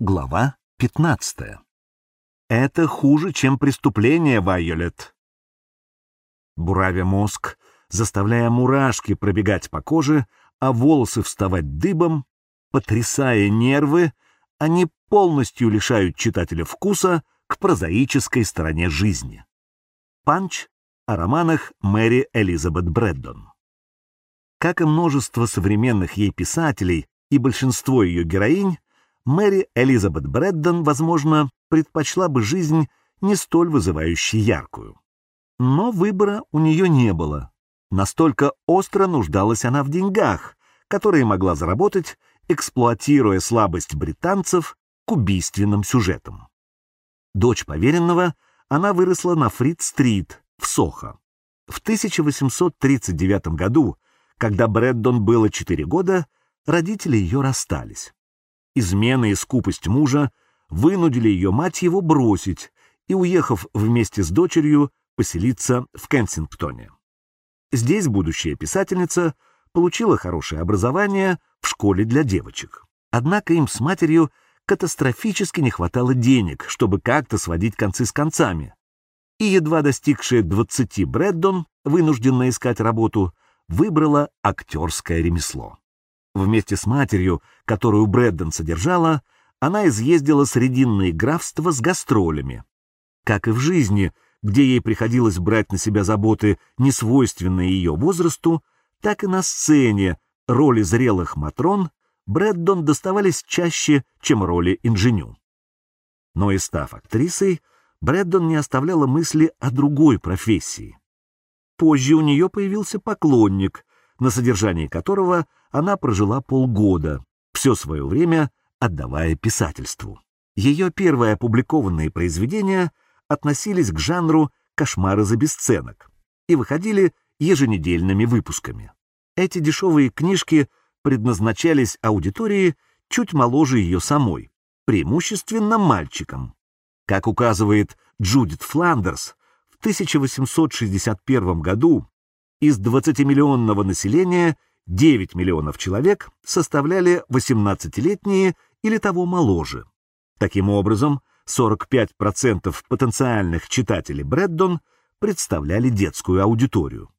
Глава 15. Это хуже, чем преступление, Вайолет. Буравя мозг, заставляя мурашки пробегать по коже, а волосы вставать дыбом, потрясая нервы, они полностью лишают читателя вкуса к прозаической стороне жизни. Панч о романах Мэри Элизабет Брэддон. Как и множество современных ей писателей и большинство ее героинь, Мэри Элизабет Брэддон, возможно, предпочла бы жизнь не столь вызывающей яркую. Но выбора у нее не было. Настолько остро нуждалась она в деньгах, которые могла заработать, эксплуатируя слабость британцев к убийственным сюжетам. Дочь поверенного, она выросла на Фрид-стрит в Сохо. В 1839 году, когда Брэддон было 4 года, родители ее расстались. Измена и скупость мужа вынудили ее мать его бросить и, уехав вместе с дочерью, поселиться в Кенсингтоне. Здесь будущая писательница получила хорошее образование в школе для девочек. Однако им с матерью катастрофически не хватало денег, чтобы как-то сводить концы с концами. И едва достигшая 20 Брэддон, вынужденная искать работу, выбрала актерское ремесло. Вместе с матерью, которую Брэддон содержала, она изъездила срединные графства с гастролями. Как и в жизни, где ей приходилось брать на себя заботы, несвойственные ее возрасту, так и на сцене роли зрелых матрон Брэддон доставались чаще, чем роли инженю. Но и став актрисой, Брэддон не оставляла мысли о другой профессии. Позже у нее появился поклонник, на содержании которого она прожила полгода, все свое время отдавая писательству. Ее первые опубликованные произведения относились к жанру «Кошмары за бесценок» и выходили еженедельными выпусками. Эти дешевые книжки предназначались аудитории чуть моложе ее самой, преимущественно мальчикам. Как указывает Джудит Фландерс, в 1861 году из 20-миллионного населения 9 миллионов человек составляли 18-летние или того моложе. Таким образом, 45% потенциальных читателей Брэддон представляли детскую аудиторию.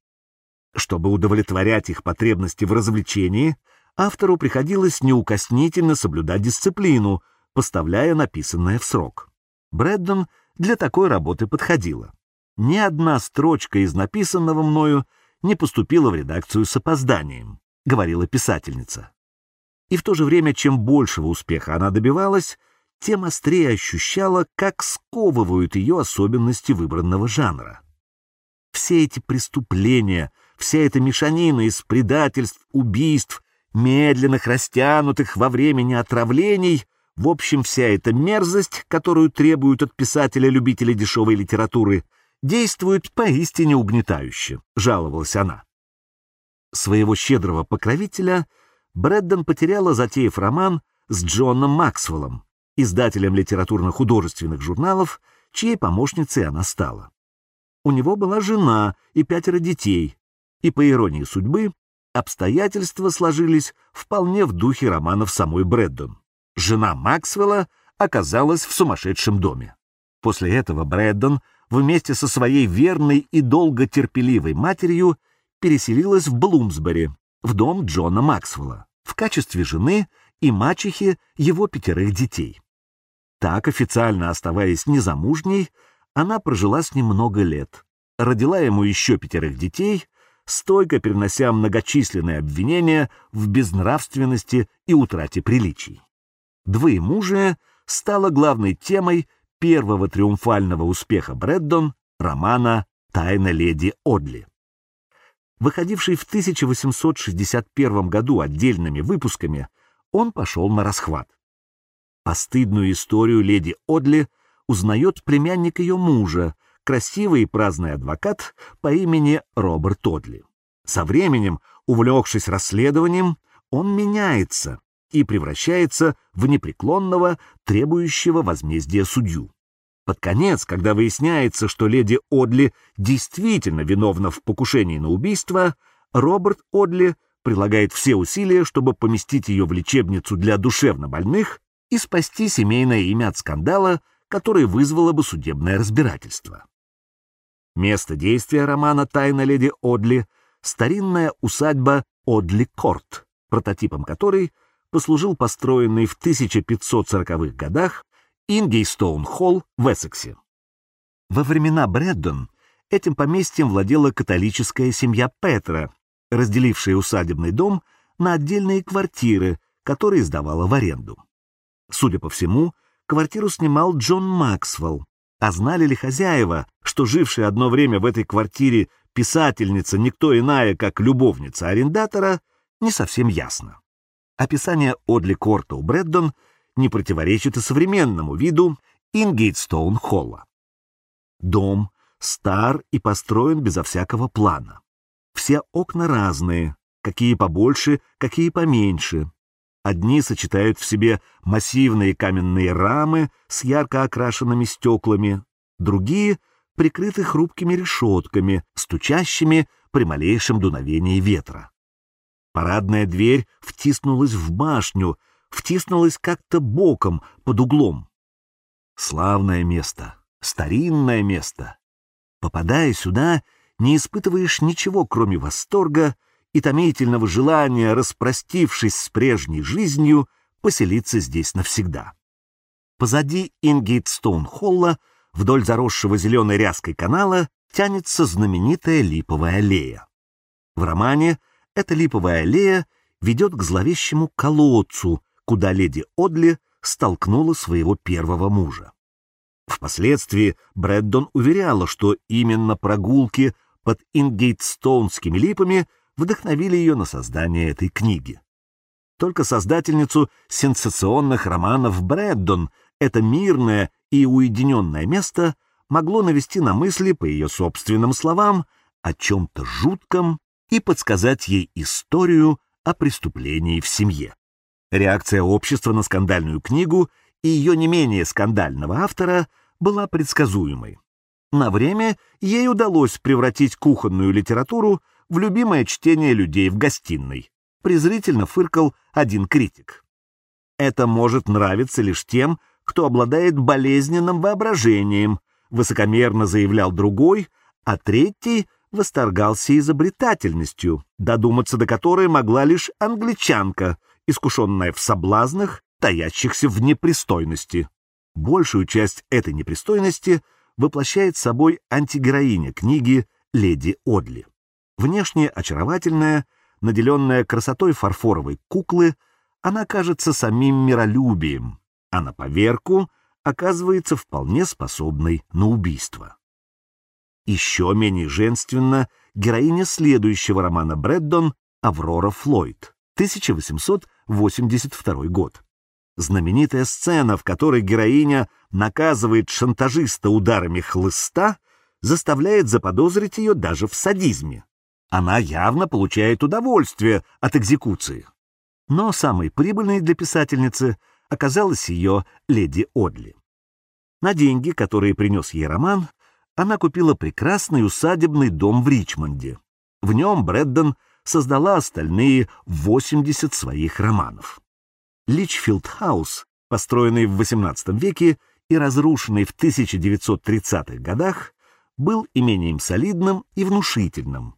Чтобы удовлетворять их потребности в развлечении, автору приходилось неукоснительно соблюдать дисциплину, поставляя написанное в срок. Брэддон для такой работы подходила. Ни одна строчка из написанного мною не поступила в редакцию с опозданием, говорила писательница. И в то же время, чем большего успеха она добивалась, тем острее ощущала, как сковывают ее особенности выбранного жанра. Все эти преступления, вся эта мешанина из предательств, убийств, медленных, растянутых во времени отравлений, в общем, вся эта мерзость, которую требуют от писателя любителей дешевой литературы — действует поистине угнетающе, жаловалась она. Своего щедрого покровителя Брэддон потеряла, затеяв роман с Джоном Максвеллом, издателем литературно-художественных журналов, чьей помощницей она стала. У него была жена и пятеро детей, и, по иронии судьбы, обстоятельства сложились вполне в духе романов самой Брэддон. Жена Максвелла оказалась в сумасшедшем доме. После этого Брэддон вместе со своей верной и долго терпеливой матерью переселилась в Блумсбери, в дом Джона Максвелла, в качестве жены и мачехи его пятерых детей. Так, официально оставаясь незамужней, она прожила с ним много лет, родила ему еще пятерых детей, стойко перенося многочисленные обвинения в безнравственности и утрате приличий. Двоемужие стало главной темой первого триумфального успеха Брэддон романа «Тайна леди Одли». Выходивший в 1861 году отдельными выпусками, он пошел на расхват. Постыдную историю леди Одли узнает племянник ее мужа, красивый и праздный адвокат по имени Роберт Одли. Со временем, увлекшись расследованием, он меняется и превращается в непреклонного, требующего возмездия судью. Под конец, когда выясняется, что леди Одли действительно виновна в покушении на убийство, Роберт Одли прилагает все усилия, чтобы поместить ее в лечебницу для душевнобольных и спасти семейное имя от скандала, который вызвало бы судебное разбирательство. Место действия романа «Тайна леди Одли» — старинная усадьба Одли-Корт, прототипом которой послужил построенный в 1540-х годах Ингейстоун-Холл в Эссексе. Во времена Брэддон этим поместьем владела католическая семья Петра, разделившая усадебный дом на отдельные квартиры, которые сдавала в аренду. Судя по всему, квартиру снимал Джон Максвелл, а знали ли хозяева, что жившая одно время в этой квартире писательница никто иная, как любовница арендатора, не совсем ясно. Описание Одли Корта у Брэддон не противоречит и современному виду Ингейтстоун-Холла. Дом стар и построен безо всякого плана. Все окна разные, какие побольше, какие поменьше. Одни сочетают в себе массивные каменные рамы с ярко окрашенными стеклами, другие прикрыты хрупкими решетками, стучащими при малейшем дуновении ветра. Парадная дверь втиснулась в башню, втиснулась как-то боком, под углом. Славное место, старинное место. Попадая сюда, не испытываешь ничего, кроме восторга и томительного желания, распростившись с прежней жизнью, поселиться здесь навсегда. Позади Ингейтстоун-холла, вдоль заросшего зеленой ряской канала, тянется знаменитая липовая аллея. В романе эта липовая аллея ведет к зловещему колодцу, куда леди Одли столкнула своего первого мужа. Впоследствии Брэддон уверяла, что именно прогулки под Ингейтстоунскими липами вдохновили ее на создание этой книги. Только создательницу сенсационных романов Брэддон это мирное и уединенное место могло навести на мысли, по ее собственным словам, о чем-то жутком и подсказать ей историю о преступлении в семье. Реакция общества на скандальную книгу и ее не менее скандального автора была предсказуемой. На время ей удалось превратить кухонную литературу в любимое чтение людей в гостиной. Презрительно фыркал один критик. Это может нравиться лишь тем, кто обладает болезненным воображением, высокомерно заявлял другой, а третий восторгался изобретательностью, додуматься до которой могла лишь англичанка, искушенная в соблазнах, таящихся в непристойности. Большую часть этой непристойности воплощает собой антигероиня книги «Леди Одли». Внешне очаровательная, наделенная красотой фарфоровой куклы, она кажется самим миролюбием, а на поверку оказывается вполне способной на убийство. Еще менее женственно героиня следующего романа Брэддон «Аврора Флойд», 1882 год. Знаменитая сцена, в которой героиня наказывает шантажиста ударами хлыста, заставляет заподозрить ее даже в садизме. Она явно получает удовольствие от экзекуции. Но самой прибыльной для писательницы оказалась ее леди Одли. На деньги, которые принес ей роман, она купила прекрасный усадебный дом в Ричмонде. В нем Брэддон создала остальные 80 своих романов. Личфилд-хаус, построенный в XVIII веке и разрушенный в 1930-х годах, был имением солидным и внушительным.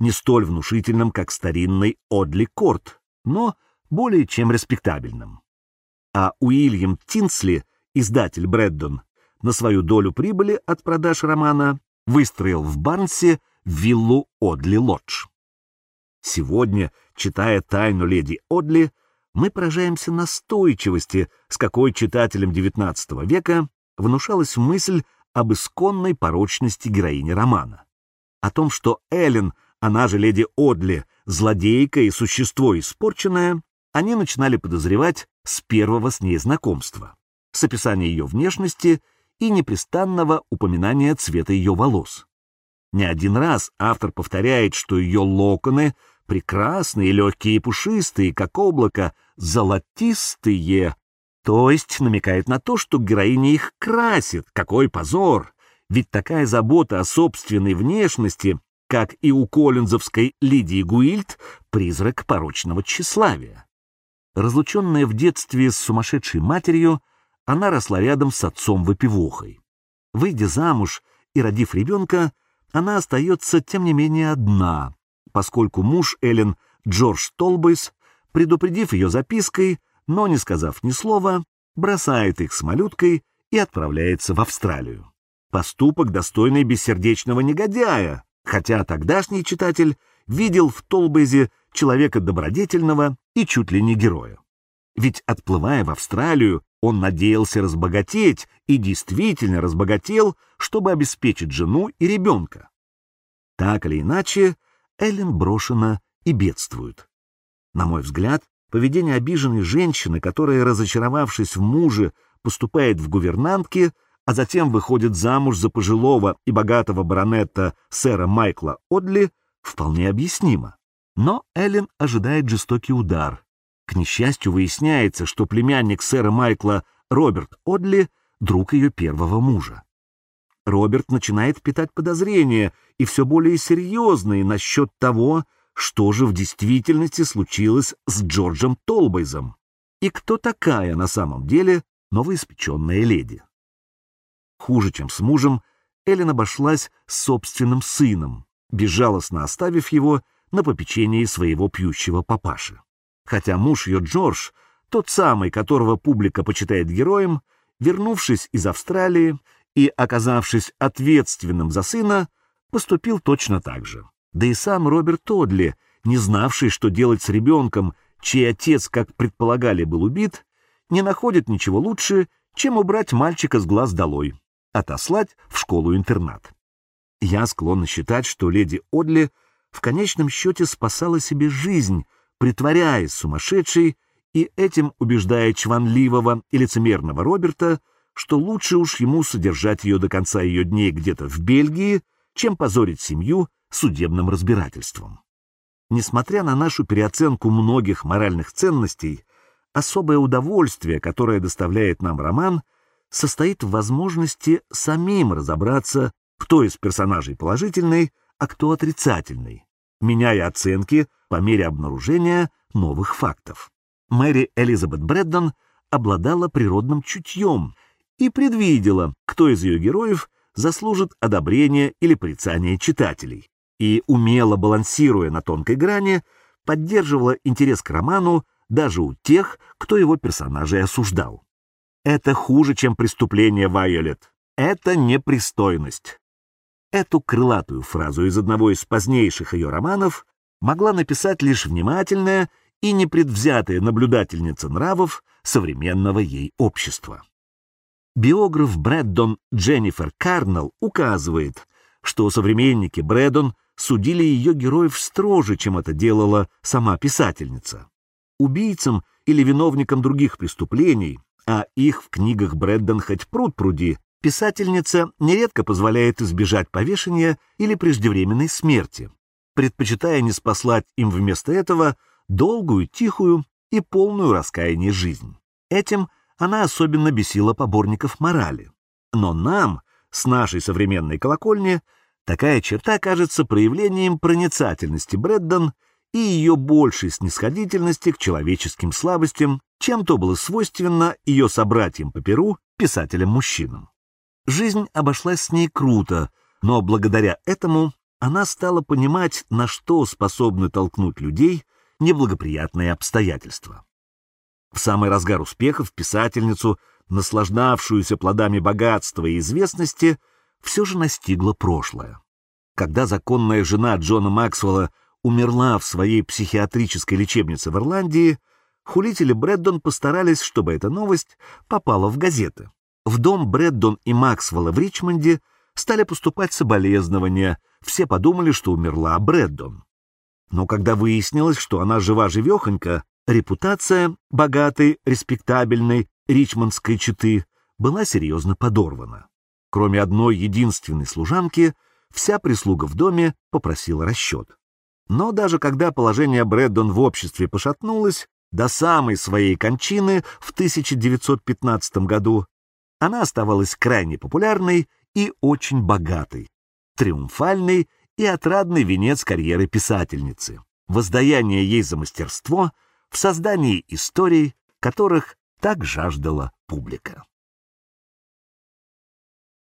Не столь внушительным, как старинный Одли Корт, но более чем респектабельным. А Уильям Тинсли, издатель Брэддон, на свою долю прибыли от продаж романа выстроил в Барнсе виллу Одли Лодж. Сегодня, читая «Тайну леди Одли», мы поражаемся настойчивости, с какой читателям XIX века внушалась мысль об исконной порочности героини романа. О том, что Эллен, она же леди Одли, злодейка и существо испорченное, они начинали подозревать с первого с ней знакомства, с описания ее внешности и непрестанного упоминания цвета ее волос. Не один раз автор повторяет, что ее локоны прекрасные, легкие и пушистые, как облако, золотистые, то есть намекает на то, что героиня их красит. Какой позор! Ведь такая забота о собственной внешности, как и у коллинзовской Лидии Гуильд, призрак порочного тщеславия. Разлученная в детстве с сумасшедшей матерью, она росла рядом с отцом-выпивохой. Выйдя замуж и родив ребенка, она остается, тем не менее, одна, поскольку муж Эллен, Джордж Толбейс, предупредив ее запиской, но не сказав ни слова, бросает их с малюткой и отправляется в Австралию. Поступок, достойный бессердечного негодяя, хотя тогдашний читатель видел в Толбейзе человека добродетельного и чуть ли не героя. Ведь, отплывая в Австралию, он надеялся разбогатеть и действительно разбогател, чтобы обеспечить жену и ребенка. Так или иначе, Эллен брошена и бедствует. На мой взгляд, поведение обиженной женщины, которая, разочаровавшись в муже, поступает в гувернантки, а затем выходит замуж за пожилого и богатого баронета сэра Майкла Одли, вполне объяснимо. Но Эллен ожидает жестокий удар. К несчастью, выясняется, что племянник сэра Майкла Роберт Одли — друг ее первого мужа. Роберт начинает питать подозрения, и все более серьезные, насчет того, что же в действительности случилось с Джорджем Толбейзом, и кто такая на самом деле новоиспеченная леди. Хуже, чем с мужем, Эллен обошлась с собственным сыном, безжалостно оставив его на попечении своего пьющего папаши. Хотя муж ее Джордж, тот самый, которого публика почитает героем, вернувшись из Австралии и оказавшись ответственным за сына, поступил точно так же. Да и сам Роберт Тодли, не знавший, что делать с ребенком, чей отец, как предполагали, был убит, не находит ничего лучше, чем убрать мальчика с глаз долой, отослать в школу-интернат. Я склонна считать, что леди Одли в конечном счете спасала себе жизнь, притворяясь сумасшедшей и этим убеждая чванливого и лицемерного Роберта, что лучше уж ему содержать ее до конца ее дней где-то в Бельгии, чем позорить семью судебным разбирательством. Несмотря на нашу переоценку многих моральных ценностей, особое удовольствие, которое доставляет нам роман, состоит в возможности самим разобраться, кто из персонажей положительный, а кто отрицательный, меняя оценки по мере обнаружения новых фактов. Мэри Элизабет Брэддон обладала природным чутьем и предвидела, кто из ее героев заслужит одобрения или порицания читателей, и, умело балансируя на тонкой грани, поддерживала интерес к роману даже у тех, кто его персонажей осуждал. Это хуже, чем преступление Вайолет. Это непристойность. Эту крылатую фразу из одного из позднейших ее романов могла написать лишь внимательная и непредвзятая наблюдательница нравов современного ей общества. Биограф Брэддон Дженнифер Карнелл указывает, что современники Брэддон судили ее героев строже, чем это делала сама писательница. Убийцам или виновникам других преступлений, а их в книгах Брэддон хоть пруд пруди, писательница нередко позволяет избежать повешения или преждевременной смерти, предпочитая не спаслать им вместо этого долгую, тихую и полную раскаяния жизнь. Этим она особенно бесила поборников морали. Но нам, с нашей современной колокольни, такая черта кажется проявлением проницательности Брэддон и ее большей снисходительности к человеческим слабостям, чем то было свойственно ее собратьям по Перу, писателям-мужчинам. Жизнь обошлась с ней круто, но благодаря этому она стала понимать, на что способны толкнуть людей неблагоприятные обстоятельства. В самый разгар успехов писательницу, наслаждавшуюся плодами богатства и известности, все же настигло прошлое. Когда законная жена Джона Максвелла умерла в своей психиатрической лечебнице в Ирландии, хулители Брэддон постарались, чтобы эта новость попала в газеты. В дом Брэддон и Максвелла в Ричмонде стали поступать соболезнования, все подумали, что умерла Брэддон. Но когда выяснилось, что она жива-живехонька, репутация богатой, респектабельной ричмондской четы была серьезно подорвана. Кроме одной единственной служанки, вся прислуга в доме попросила расчет. Но даже когда положение Брэддон в обществе пошатнулось, до самой своей кончины в 1915 году она оставалась крайне популярной и очень богатой, триумфальный и отрадный венец карьеры писательницы. Воздаяние ей за мастерство в создании историй, которых так жаждала публика.